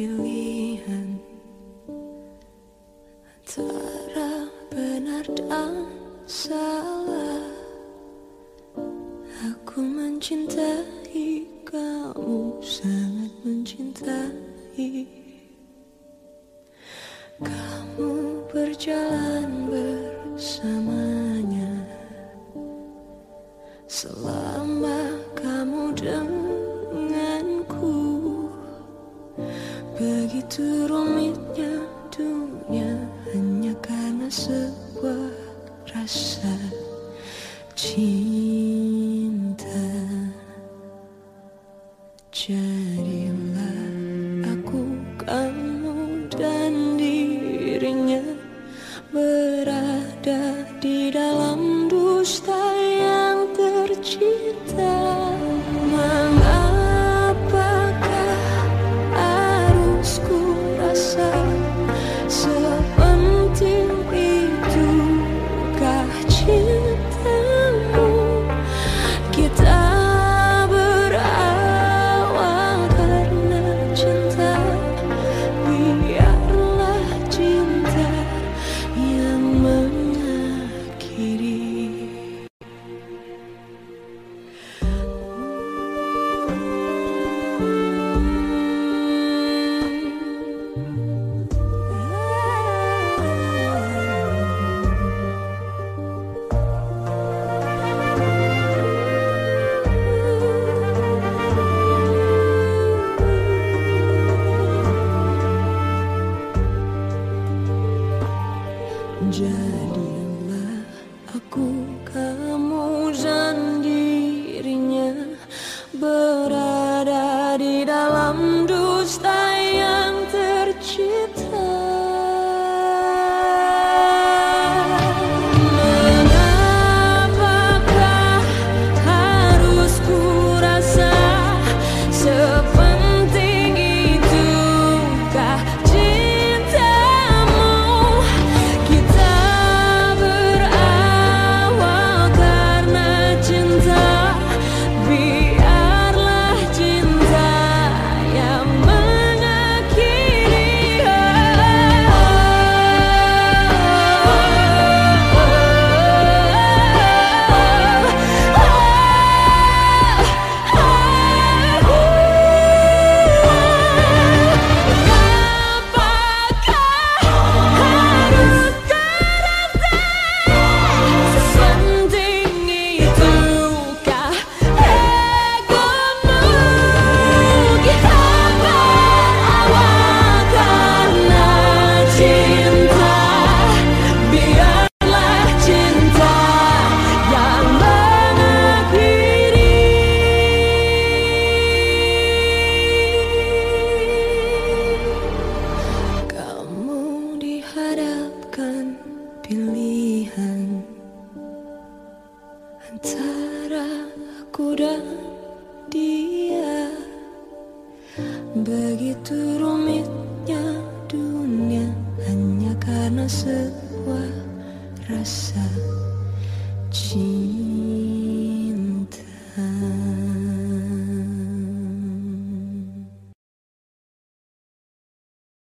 pilihan antara benar dan salah. Aku mencintai kamu, sangat mencintai. Kamu berjalan bersamanya selama kamu denganku. Begitu rumitnya dunia hanya karena sebuah rasa cinta. Jadilah aku kamu dan dirinya berada di dalam dusta yang tercipta. Antara aku dan dia. Begitu rumitnya dunia hanya karena sebuah rasa cinta.